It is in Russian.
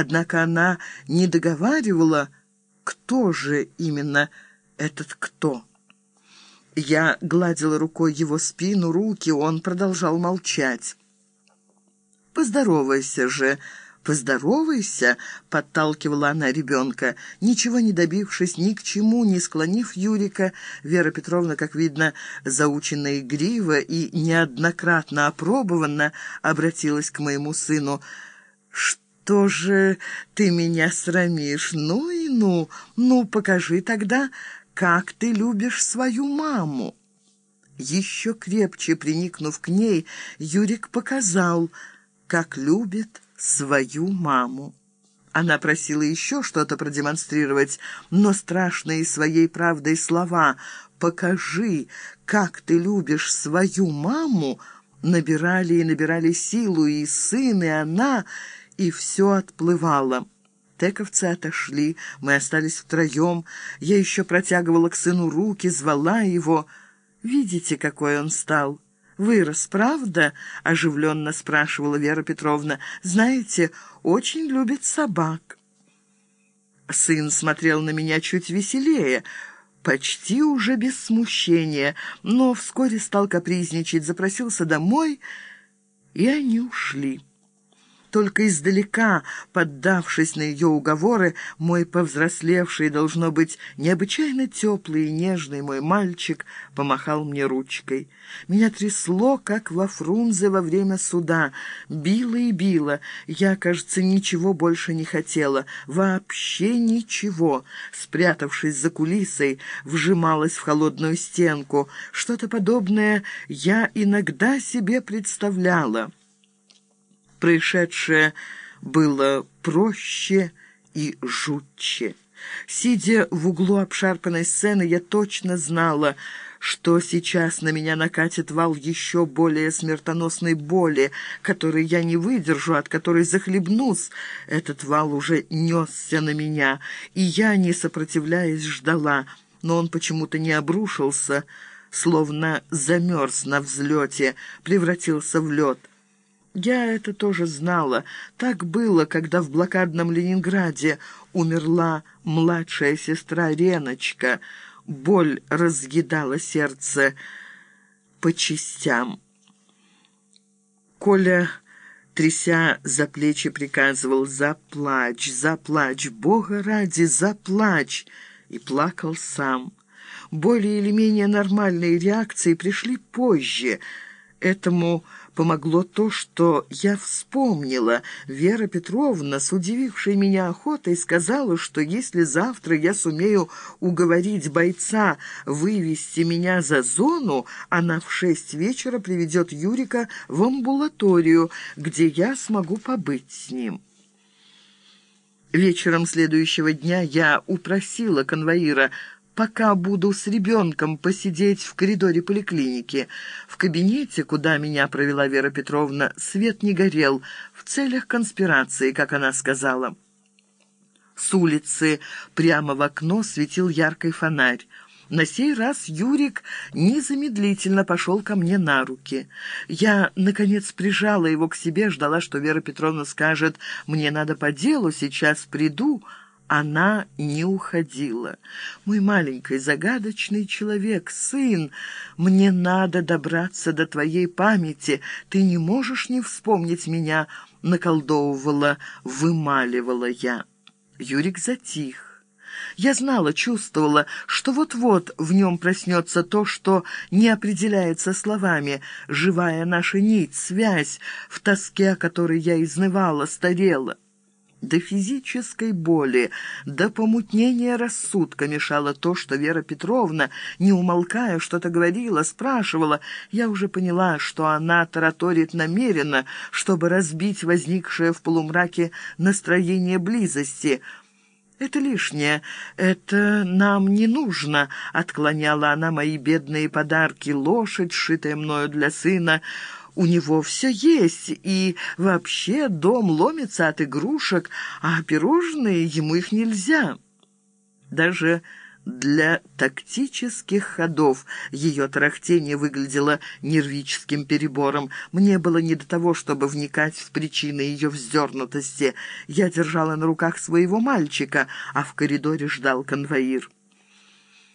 Однако она не договаривала, кто же именно этот кто. Я гладила рукой его спину, руки, он продолжал молчать. «Поздоровайся же, поздоровайся», — подталкивала она ребенка. Ничего не добившись, ни к чему, не склонив Юрика, Вера Петровна, как видно, заученная игриво и неоднократно опробованно, обратилась к моему сыну. «Что же ты меня срамишь? Ну и ну! Ну, покажи тогда, как ты любишь свою маму!» Еще крепче приникнув к ней, Юрик показал, как любит свою маму. Она просила еще что-то продемонстрировать, но страшные своей правдой слова «покажи, как ты любишь свою маму» набирали и набирали силу, и сын, и она, и все отплывало. Тековцы отошли, мы остались втроем. Я еще протягивала к сыну руки, звала его. «Видите, какой он стал?» «Вырос, правда?» — оживленно спрашивала Вера Петровна. «Знаете, очень любит собак». Сын смотрел на меня чуть веселее, почти уже без смущения, но вскоре стал капризничать, запросился домой, и они ушли. Только издалека, поддавшись на ее уговоры, мой повзрослевший, должно быть, необычайно теплый и нежный мой мальчик помахал мне ручкой. Меня трясло, как во Фрунзе во время суда. Било и било. Я, кажется, ничего больше не хотела. Вообще ничего. Спрятавшись за кулисой, вжималась в холодную стенку. Что-то подобное я иногда себе представляла. Происшедшее было проще и жутче. Сидя в углу обшарпанной сцены, я точно знала, что сейчас на меня накатит вал еще более смертоносной боли, которой я не выдержу, от которой захлебнусь. Этот вал уже несся на меня, и я, не сопротивляясь, ждала, но он почему-то не обрушился, словно замерз на взлете, превратился в лед. Я это тоже знала. Так было, когда в блокадном Ленинграде умерла младшая сестра Реночка. Боль разъедала сердце по частям. Коля, тряся за плечи, приказывал «Заплачь, заплачь, Бога ради, заплачь!» и плакал сам. Более или менее нормальные реакции пришли позже. Этому помогло то, что я вспомнила. Вера Петровна, с удивившей меня охотой, сказала, что если завтра я сумею уговорить бойца вывести меня за зону, она в шесть вечера приведет Юрика в амбулаторию, где я смогу побыть с ним. Вечером следующего дня я упросила конвоира пока буду с ребенком посидеть в коридоре поликлиники. В кабинете, куда меня провела Вера Петровна, свет не горел, в целях конспирации, как она сказала. С улицы прямо в окно светил яркий фонарь. На сей раз Юрик незамедлительно пошел ко мне на руки. Я, наконец, прижала его к себе, ждала, что Вера Петровна скажет «мне надо по делу, сейчас приду», она не уходила. «Мой маленький загадочный человек, сын, мне надо добраться до твоей памяти. Ты не можешь не вспомнить меня», — наколдовывала, вымаливала я. Юрик затих. Я знала, чувствовала, что вот-вот в нем проснется то, что не определяется словами, живая наша нить, связь, в тоске, о которой я изнывала, старела. До физической боли, до помутнения рассудка мешало то, что Вера Петровна, не умолкая, что-то говорила, спрашивала. Я уже поняла, что она тараторит намеренно, чтобы разбить возникшее в полумраке настроение близости. «Это лишнее, это нам не нужно», — отклоняла она мои бедные подарки, лошадь, сшитая мною для сына, — у него все есть, и вообще дом ломится от игрушек, а пирожные ему их нельзя. Даже для тактических ходов. Ее тарахтение выглядело нервическим перебором. Мне было не до того, чтобы вникать в причины ее вздернутости. Я держала на руках своего мальчика, а в коридоре ждал конвоир.